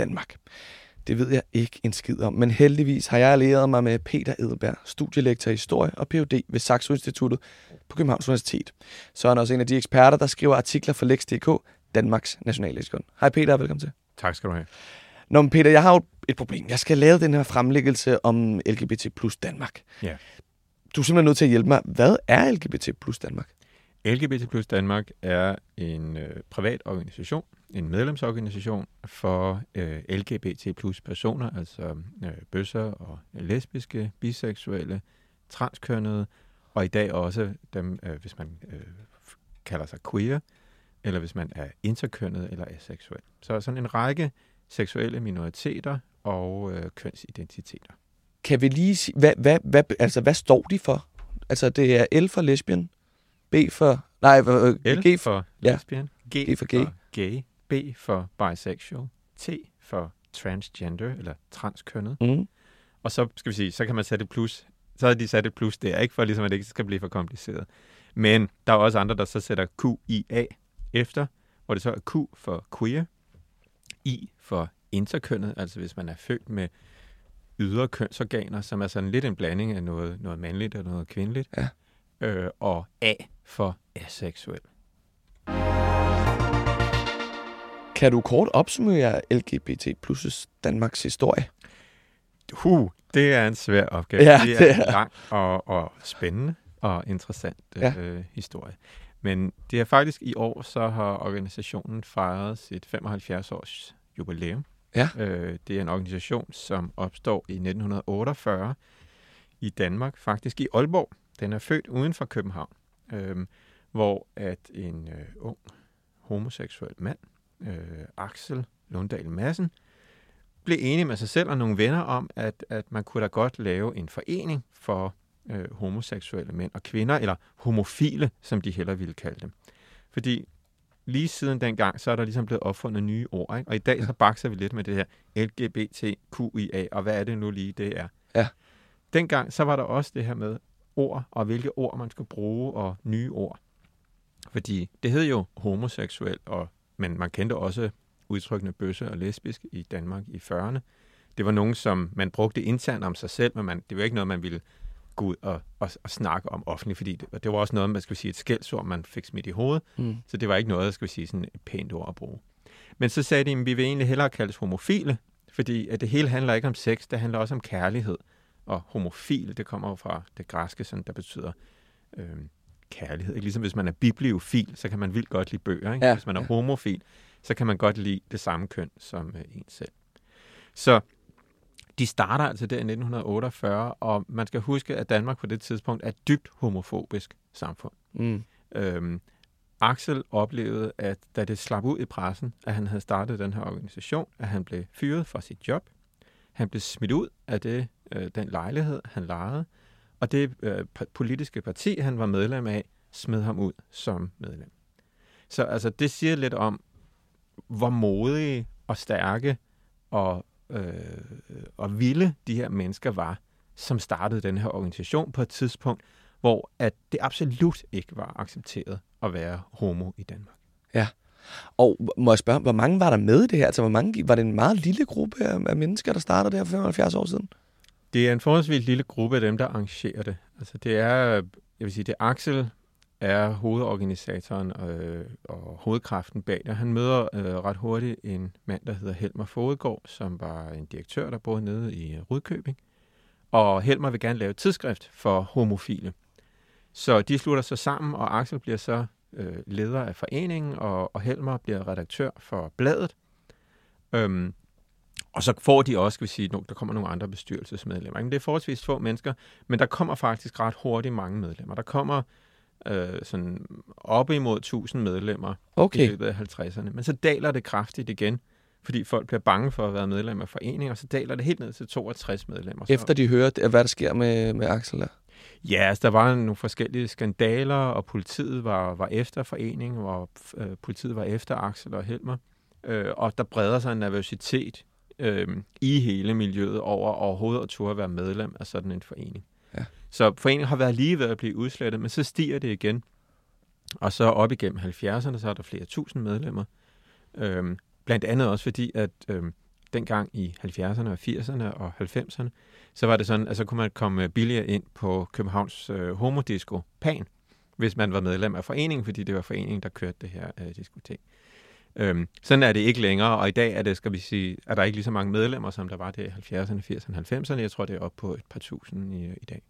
Danmark. Det ved jeg ikke en skid om, men heldigvis har jeg allieret mig med Peter Edelberg, studielektor i historie og Ph.D. ved Saxo Instituttet på Københavns Universitet. Så er han også en af de eksperter, der skriver artikler for Lex.dk, Danmarks nationalleksikon. Hej Peter, velkommen til. Tak skal du have. Nå, men Peter, jeg har jo et problem. Jeg skal lave den her fremlæggelse om LGBT plus Danmark. Ja. Du er simpelthen nødt til at hjælpe mig. Hvad er LGBT plus Danmark? LGBT plus Danmark er en øh, privat organisation, en medlemsorganisation for øh, LGBT plus personer, altså øh, bøsser og lesbiske, biseksuelle, transkønnede, og i dag også dem, øh, hvis man øh, kalder sig queer, eller hvis man er interkønnet eller aseksuel. Så sådan en række seksuelle minoriteter og øh, kønsidentiteter. Kan vi lige sige, hvad, hvad, hvad, altså, hvad står de for? Altså, det er L for lesbian, B for... Nej, øh, L G for ja. lesbian, G, G for gay. for gay, B for bisexual, T for transgender eller transkønnet. Mm. Og så skal vi sige, så kan man sætte et plus. Så har de sat et plus der, ikke for ligesom, at det ikke skal blive for kompliceret. Men der er også andre, der så sætter QIA efter, hvor det så er Q for queer, I for interkønnet, altså hvis man er født med ydre kønsorganer, som er sådan lidt en blanding af noget, noget mandligt og noget kvindeligt. Ja. Øh, og A for aseksuel. Kan du kort opsummere LGBT plus Danmarks historie? Huh, det er en svær opgave. Ja, det er, det en er. lang og, og spændende og interessant Ja. øh, historie. Men det er faktisk i år, så har organisationen fejret sit 75 års jubilæum. Ja. Øh, det er en organisation, som opstår i 1948 i Danmark, faktisk i Aalborg. Den er født uden for København, øh, hvor at en øh, ung homoseksuel mand, øh, Axel Lundahl Madsen, blev enig med sig selv og nogle venner om, at, at man kunne da godt lave en forening for øh, homoseksuelle mænd og kvinder, eller homofile, som de heller ville kalde dem. Fordi lige siden dengang, så er der ligesom blevet opfundet nye ord, ikke? og i dag så bakser vi lidt med det her LGBTQIA, og hvad er det nu lige, det er? Ja. Dengang, så var der også det her med ord, og hvilke ord man skulle bruge, og nye ord. Fordi det hed jo homoseksuel, og, men man kendte også udtrykkene bøsse og lesbisk i Danmark i 40'erne. Det var nogen, som man brugte internt om sig selv, men man, det var ikke noget, man ville gå ud og, og, og snakke om offentligt, fordi det, det var også noget, man skal sige, et skældsord, man fik smidt i hovedet. Mm. Så det var ikke noget, skal vi sige, sådan et pænt ord at bruge. Men så sagde de, at vi vil egentlig hellere kaldes homofile, fordi at det hele handler ikke om sex, det handler også om kærlighed. Og homofil, det kommer jo fra det græske, sådan, der betyder øh, kærlighed. Ikke? Ligesom hvis man er bibliofil, så kan man vildt godt lide bøger. Ikke? Ja, Hvis man er ja. homofil, så kan man godt lide det samme køn som øh, en selv. Så de starter altså der i 1948, og man skal huske, at Danmark på det tidspunkt er et dybt homofobisk samfund. Mm. Øhm, Axel oplevede, at da det slap ud i pressen, at han havde startet den her organisation, at han blev fyret fra sit job. Han blev smidt ud af det, øh, den lejlighed, han lejede, og det øh, politiske parti, han var medlem af, smed ham ud som medlem. Så altså, det siger lidt om, hvor modige og stærke og, øh, og vilde de her mennesker var, som startede den her organisation på et tidspunkt, hvor at det absolut ikke var accepteret at være homo i Danmark. Ja, Og må jeg spørge, hvor mange var der med i det her? Altså, hvor mange, var det en meget lille gruppe af, af mennesker, der startede det her for 75 år siden? Det er en forholdsvis lille gruppe af dem, der arrangerer det. Altså det er, jeg vil sige, det er Axel er hovedorganisatoren øh, og hovedkraften bag det. Han møder øh, ret hurtigt en mand, der hedder Helmer Fodegård, som var en direktør, der boede nede i Rudkøbing. Og Helmer vil gerne lave et tidsskrift for homofile. Så de slutter sig sammen, og Axel bliver så øh, leder af foreningen, og, og Helmer bliver redaktør for bladet. Øhm, og så får de også, skal vi sige, der kommer nogle andre bestyrelsesmedlemmer. Men det er forholdsvis få mennesker, men der kommer faktisk ret hurtigt mange medlemmer. Der kommer øh, sådan op imod 1000 medlemmer i Okay. løbet af 50'erne. Men så daler det kraftigt igen, fordi folk bliver bange for at være medlem af foreninger, og så daler det helt ned til 62 medlemmer. Så- Efter de hører, hvad der sker med, med Axel der. Ja, altså, der var nogle forskellige skandaler, og politiet var, var efter foreningen, og øh, politiet var efter Axel og Helmer. Øh, og der breder sig en nervøsitet øh, i hele miljøet over overhovedet at turde være medlem af sådan en forening. Ja. Så foreningen har været lige ved at blive udslettet, men så stiger det igen. Og så op igennem 70'erne, så er der flere tusind medlemmer. Øh, blandt andet også fordi, at øh, dengang i 70'erne og 80'erne og 90'erne, så var det sådan, at så kunne man komme billigere ind på Københavns øh, homodisco Pan, hvis man var medlem af foreningen, fordi det var foreningen, der kørte det her øh, diskotek. Øhm, sådan er det ikke længere, og i dag er det, skal vi sige, er der ikke lige så mange medlemmer, som der var det i 70'erne, 80'erne, 90'erne. Jeg tror, det er op på et par tusind i, i dag.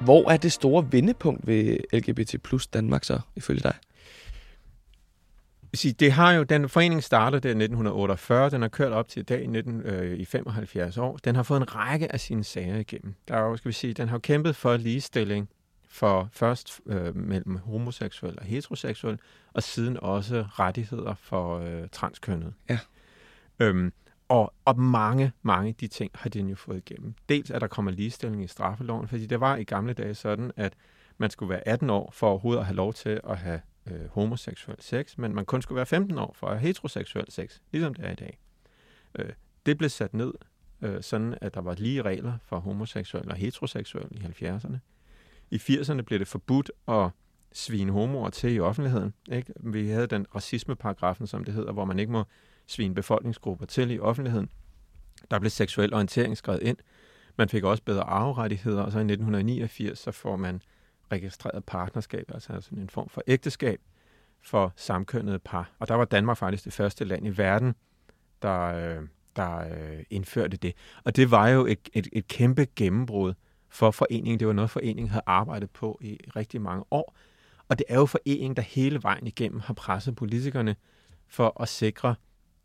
Hvor er det store vendepunkt ved LGBT plus Danmark så, ifølge dig? det har jo, den forening startede der i 1948, den har kørt op til i dag i, 19, øh, i 75 år. Den har fået en række af sine sager igennem. Der er jo, skal vi sige, den har kæmpet for ligestilling for først øh, mellem homoseksuel og heteroseksuel, og siden også rettigheder for øh, transkønnet. Ja. Øhm, og, og mange, mange af de ting har den jo fået igennem. Dels at der kommer ligestilling i straffeloven, fordi det var i gamle dage sådan, at man skulle være 18 år for overhovedet at have lov til at have øh, homoseksuel sex, men man kun skulle være 15 år for at have heteroseksuel sex, ligesom det er i dag. Øh, det blev sat ned, øh, sådan at der var lige regler for homoseksuel og heteroseksuel i 70'erne. I 80'erne blev det forbudt at svine homoer til i offentligheden. Ikke? Vi havde den racismeparagrafen, som det hedder, hvor man ikke må svine befolkningsgrupper til i offentligheden. Der blev seksuel orientering skrevet ind. Man fik også bedre arverettigheder, og så i 1989 så får man registreret partnerskab, altså sådan en form for ægteskab for samkønnede par. Og der var Danmark faktisk det første land i verden, der, øh, der øh, indførte det. Og det var jo et, et, et kæmpe gennembrud for foreningen. Det var noget, foreningen havde arbejdet på i rigtig mange år. Og det er jo foreningen, der hele vejen igennem har presset politikerne for at sikre,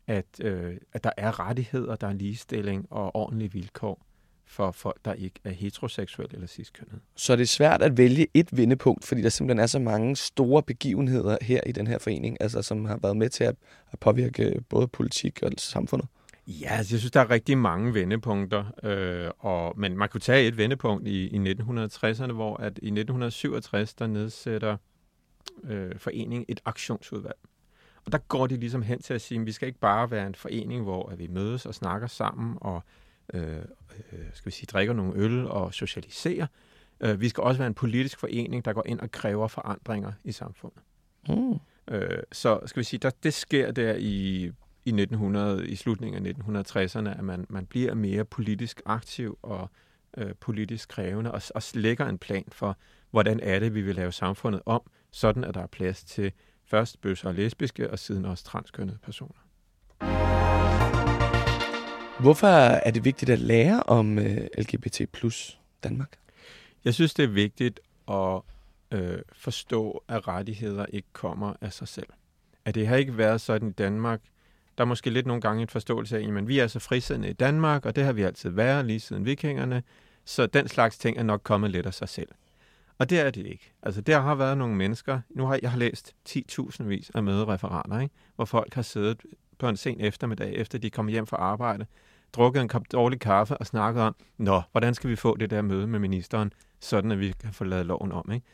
at, øh, at der er rettigheder, der er ligestilling og ordentlige vilkår for folk, der ikke er heteroseksuelle eller ciskønnede. Så det er svært at vælge et vendepunkt, fordi der simpelthen er så mange store begivenheder her i den her forening, altså som har været med til at, at påvirke øh, både politik og samfundet. Ja, altså, jeg synes, der er rigtig mange vendepunkter, øh, og, men man kunne tage et vendepunkt i, i 1960'erne, hvor at i 1967, der nedsætter øh, foreningen et aktionsudvalg. Og der går de ligesom hen til at sige, at vi skal ikke bare være en forening, hvor at vi mødes og snakker sammen og øh, skal vi sige, drikker nogle øl og socialiserer. Øh, vi skal også være en politisk forening, der går ind og kræver forandringer i samfundet. Mm. Øh, så skal vi sige, der, det sker der i, i 1900, i slutningen af 1960'erne, at man, man bliver mere politisk aktiv og øh, politisk krævende og, og lægger en plan for, hvordan er det, vi vil lave samfundet om, sådan at der er plads til først bøsser og lesbiske, og siden også transkønnede personer. Hvorfor er det vigtigt at lære om øh, LGBT plus Danmark? Jeg synes, det er vigtigt at øh, forstå, at rettigheder ikke kommer af sig selv. At det har ikke været sådan i Danmark. Der er måske lidt nogle gange en forståelse af, at vi er så frisindede i Danmark, og det har vi altid været lige siden vikingerne, så den slags ting er nok kommet lidt af sig selv. Og det er det ikke. Altså, der har været nogle mennesker, nu har jeg har læst 10.000 vis af mødereferater, ikke? hvor folk har siddet på en sen eftermiddag, efter de kom hjem fra arbejde, drukket en kop dårlig kaffe og snakket om, nå, hvordan skal vi få det der møde med ministeren, sådan at vi kan få lavet loven om, ikke?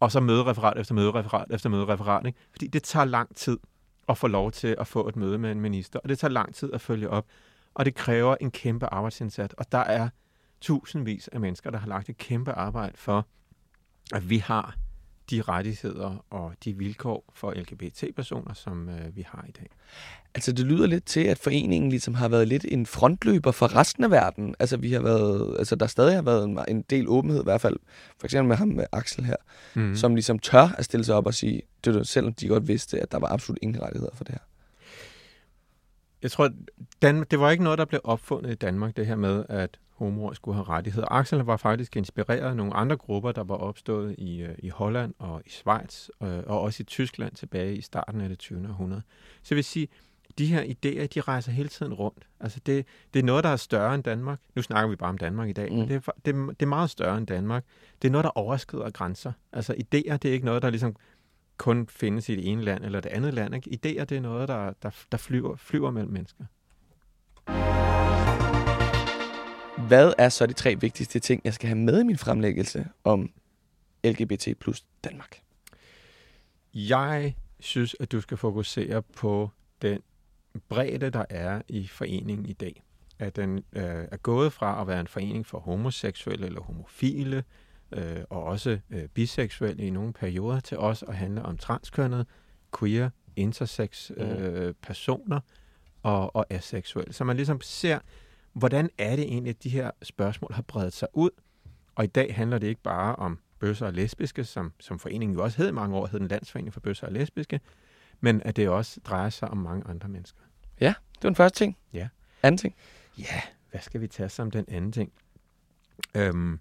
Og så mødereferat efter mødereferat efter mødereferat, ikke? Fordi det tager lang tid at få lov til at få et møde med en minister, og det tager lang tid at følge op, og det kræver en kæmpe arbejdsindsats, og der er tusindvis af mennesker, der har lagt et kæmpe arbejde for, at vi har de rettigheder og de vilkår for LGBT-personer, som øh, vi har i dag. Altså det lyder lidt til, at foreningen ligesom har været lidt en frontløber for resten af verden. Altså vi har været, altså der stadig har været en, en del åbenhed i hvert fald. For eksempel med ham med Axel her, mm. som ligesom tør at stille sig op og sige, det selvom de godt vidste, at der var absolut ingen rettigheder for det her. Jeg tror, Dan, det var ikke noget, der blev opfundet i Danmark, det her med, at homoer skulle have rettigheder. Axel var faktisk inspireret af nogle andre grupper, der var opstået i, øh, i Holland og i Schweiz, øh, og også i Tyskland tilbage i starten af det 20. århundrede. Så jeg vil sige, de her idéer, de rejser hele tiden rundt. Altså det, det er noget, der er større end Danmark. Nu snakker vi bare om Danmark i dag, mm. men det er, det, det er meget større end Danmark. Det er noget, der overskrider grænser. Altså idéer, det er ikke noget, der ligesom kun findes i det ene land eller det andet land. Ikke? Idéer, det er noget, der, der, der flyver, flyver mellem mennesker. Hvad er så de tre vigtigste ting, jeg skal have med i min fremlæggelse om LGBT plus Danmark? Jeg synes, at du skal fokusere på den bredde, der er i foreningen i dag. At den øh, er gået fra at være en forening for homoseksuelle eller homofile, øh, og også øh, biseksuelle i nogle perioder, til også at handle om transkønnet, queer, intersex øh, personer og, og aseksuelle. Så man ligesom ser, hvordan er det egentlig, at de her spørgsmål har bredt sig ud. Og i dag handler det ikke bare om bøsser og lesbiske, som, som foreningen jo også hed i mange år, hed den Landsforening for Bøsser og Lesbiske, men at det også drejer sig om mange andre mennesker. Ja, det var den første ting. Ja. Anden ting? Ja, hvad skal vi tage som den anden ting? Øhm,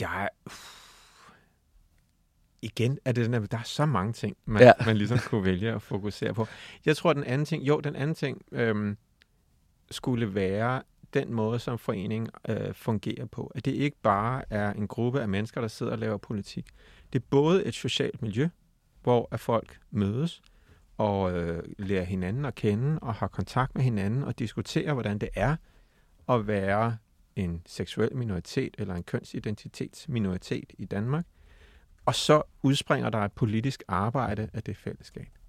jeg... Igen er det den der, der er så mange ting, man, ja. man ligesom kunne vælge at fokusere på. Jeg tror, den anden ting, jo, den anden ting øhm, skulle være den måde, som foreningen øh, fungerer på. At det ikke bare er en gruppe af mennesker, der sidder og laver politik. Det er både et socialt miljø, hvor at folk mødes og øh, lærer hinanden at kende og har kontakt med hinanden og diskuterer, hvordan det er at være en seksuel minoritet eller en kønsidentitetsminoritet i Danmark. Og så udspringer der et politisk arbejde af det fællesskab.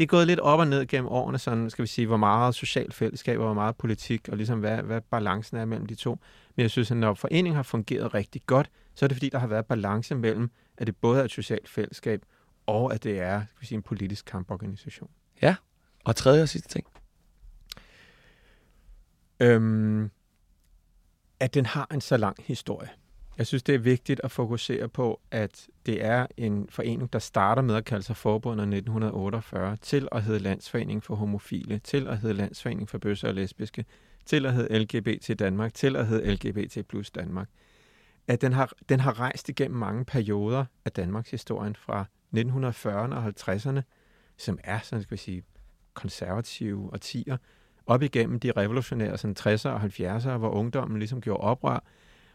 Det er gået lidt op og ned gennem årene, sådan skal vi sige, hvor meget socialt fællesskab og hvor meget politik, og ligesom hvad, hvad balancen er mellem de to. Men jeg synes, at når foreningen har fungeret rigtig godt, så er det fordi, der har været balance mellem, at det både er et socialt fællesskab, og at det er skal vi sige, en politisk kamporganisation. Og tredje og sidste ting? Øhm, at den har en så lang historie. Jeg synes, det er vigtigt at fokusere på, at det er en forening, der starter med at kalde sig Forbundet 1948, til at hedde Landsforening for Homofile, til at hedde Landsforening for Bøsser og Lesbiske, til at hedde LGBT Danmark, til at hedde LGBT plus Danmark. At den har, den har rejst igennem mange perioder af Danmarks historien fra 1940'erne og 50'erne, som er, sådan skal vi sige, konservative årtier, op igennem de revolutionære sådan 60'er og 70'er, hvor ungdommen ligesom gjorde oprør,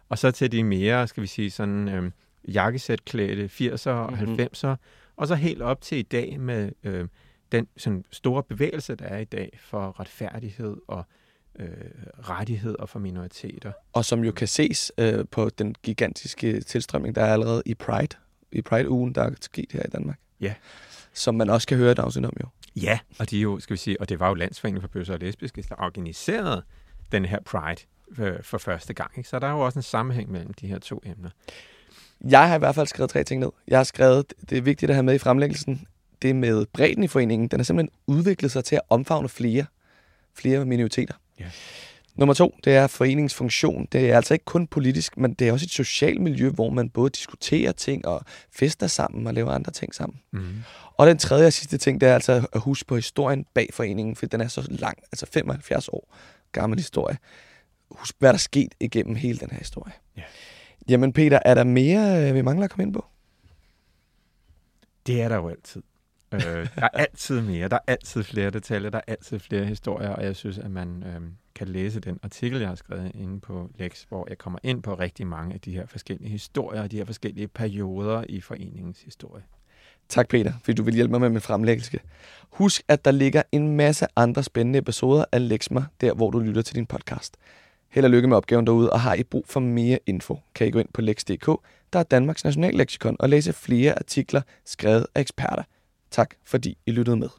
og så til de mere, skal vi sige, sådan øh, jakkesætklædte 80'er og Mhm. mm-hmm. 90'er, og så helt op til i dag med øh, den sådan store bevægelse, der er i dag for retfærdighed og øh, rettigheder for minoriteter. Og som jo kan ses øh, på den gigantiske tilstrømning, der er allerede i Pride, i Pride-ugen, der er sket her i Danmark. Ja. Som man også kan høre afsnit om jo. Ja, og de jo, skal vi sige, og det var jo Landsforeningen for Bøsser og Lesbiske, der organiserede den her Pride øh, for første gang. Ikke? Så der er jo også en sammenhæng mellem de her to emner. Jeg har i hvert fald skrevet tre ting ned. Jeg har skrevet, det er vigtigt at have med i fremlæggelsen, det med bredden i foreningen. Den har simpelthen udviklet sig til at omfavne flere, flere minoriteter. Ja. Nummer to, det er foreningens funktion. Det er altså ikke kun politisk, men det er også et socialt miljø, hvor man både diskuterer ting og fester sammen og laver andre ting sammen. Mm. Og den tredje og sidste ting, det er altså at huske på historien bag foreningen, for den er så lang, altså 75 år gammel historie. Husk, hvad der er sket igennem hele den her historie. Ja. Jamen Peter, er der mere, øh, vi mangler at komme ind på? Det er der jo altid. øh, der er altid mere, der er altid flere detaljer, der er altid flere historier, og jeg synes, at man øh, kan læse den artikel, jeg har skrevet inde på Lex, hvor jeg kommer ind på rigtig mange af de her forskellige historier, og de her forskellige perioder i foreningens historie. Tak Peter, fordi du vil hjælpe mig med min fremlæggelse. Husk, at der ligger en masse andre spændende episoder af Lexma, der hvor du lytter til din podcast. Held og lykke med opgaven derude, og har I brug for mere info, kan I gå ind på lex.dk, der er Danmarks nationalleksikon, og læse flere artikler skrevet af eksperter. Tak fordi I lyttede med.